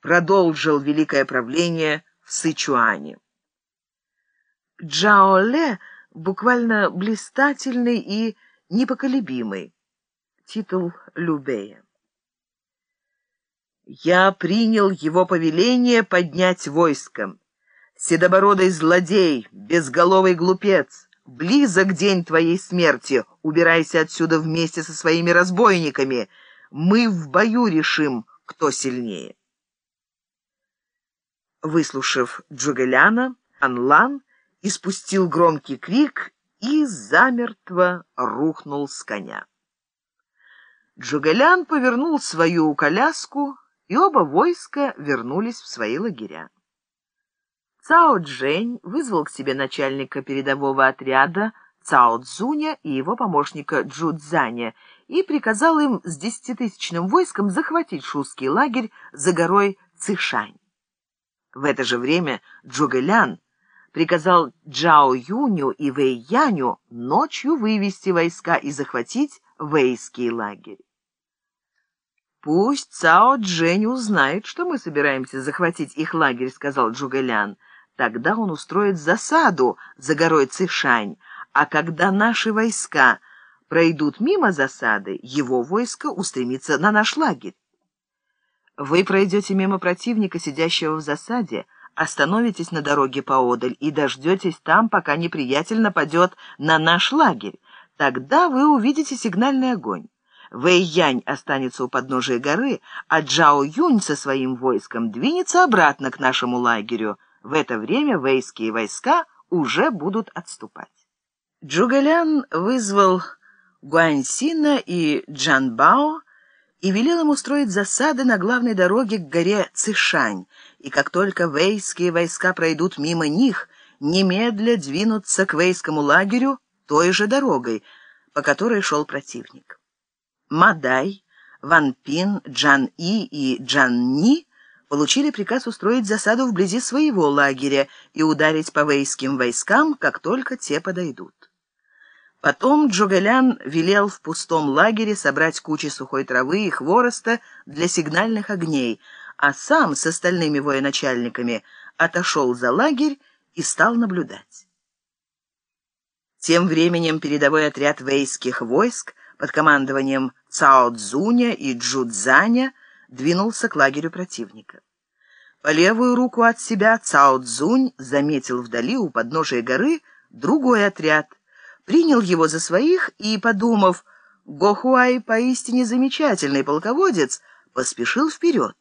продолжил великое правление в Сычуане. Джаоле буквально блистательный и непоколебимый. Титул Любея. Я принял его повеление поднять войском. Седобородый злодей, безголовый глупец, близок день твоей смерти, убирайся отсюда вместе со своими разбойниками. Мы в бою решим, кто сильнее. Выслушав Джугеляна, Анлан испустил громкий крик и замертво рухнул с коня. Джугелян повернул свою коляску, и оба войска вернулись в свои лагеря. Цао Джень вызвал к себе начальника передового отряда Цао Цзуня и его помощника Джу Цзаня и приказал им с десятитысячным войском захватить шузский лагерь за горой Цишань. В это же время Джугэлян приказал Джао Юню и Вэй Яню ночью вывести войска и захватить Вэйский лагерь. «Пусть Цао Джень узнает, что мы собираемся захватить их лагерь», — сказал Джугэлян. «Тогда он устроит засаду за горой Цишань, а когда наши войска пройдут мимо засады, его войско устремится на наш лагерь. Вы пройдете мимо противника, сидящего в засаде, остановитесь на дороге поодаль и дождетесь там, пока неприятель нападет на наш лагерь. Тогда вы увидите сигнальный огонь. Вэй Янь останется у подножия горы, а Джао Юнь со своим войском двинется обратно к нашему лагерю. В это время вэйские войска уже будут отступать. Джугалян вызвал Гуаньсина и Джанбао, и велел им устроить засады на главной дороге к горе Цишань, и как только вейские войска пройдут мимо них, немедля двинуться к вейскому лагерю той же дорогой, по которой шел противник. Мадай, Ван Пин, Джан И и Джан Ни получили приказ устроить засаду вблизи своего лагеря и ударить по вейским войскам, как только те подойдут. Потом Джугалян велел в пустом лагере собрать кучи сухой травы и хвороста для сигнальных огней, а сам с остальными военачальниками отошел за лагерь и стал наблюдать. Тем временем передовой отряд вейских войск под командованием Цао Цзуня и Джу Цзаня двинулся к лагерю противника. По левую руку от себя Цао Цзунь заметил вдали у подножия горы другой отряд — принял его за своих и, подумав, Гохуай поистине замечательный полководец, поспешил вперед.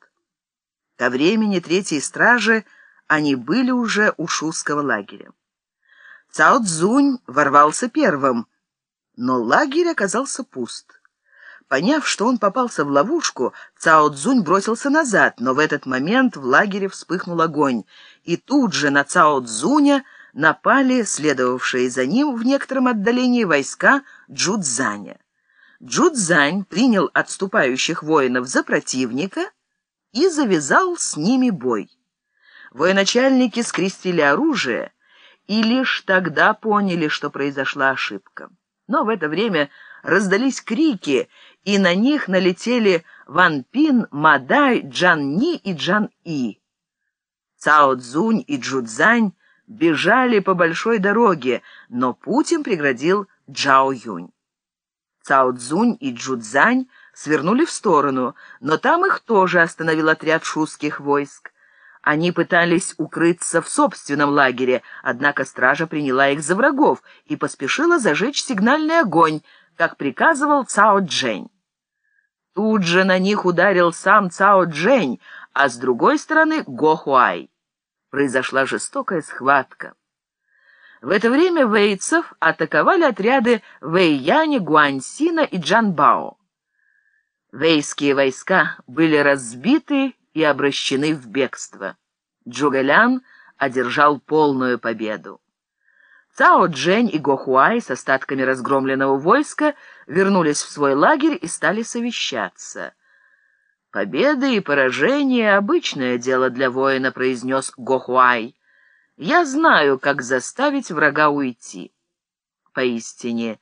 Ко времени третьей стражи они были уже у шуского лагеря. Цао Цзунь ворвался первым, но лагерь оказался пуст. Поняв, что он попался в ловушку, Цао Цзунь бросился назад, но в этот момент в лагере вспыхнул огонь, и тут же на Цао Цзуня напали следовавшие за ним в некотором отдалении войска Джудзаня. Джудзань принял отступающих воинов за противника и завязал с ними бой. Военачальники скрестили оружие и лишь тогда поняли, что произошла ошибка. Но в это время раздались крики, и на них налетели Ван Пин, Мадай, Джан Ни и Джан И. Цао Цзунь и Джудзань бежали по большой дороге, но путь им преградил Джао Юнь. Цао Цзунь и Джудзань свернули в сторону, но там их тоже остановил отряд шуских войск. Они пытались укрыться в собственном лагере, однако стража приняла их за врагов и поспешила зажечь сигнальный огонь, как приказывал Цао Джень. Тут же на них ударил сам Цао Джень, а с другой стороны — Го Хуай произошла жестокая схватка. В это время вейцев атаковали отряды Вэйяни, Гуаньсина и Джанбао. Вейские войска были разбиты и обращены в бегство. Джугалян одержал полную победу. Цао Джень и Гохуай с остатками разгромленного войска вернулись в свой лагерь и стали совещаться. «Победы и поражения — обычное дело для воина», — произнес Гохуай. «Я знаю, как заставить врага уйти». Поистине,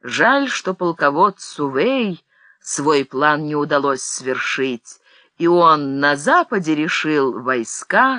жаль, что полководцу Вэй свой план не удалось свершить, и он на западе решил войска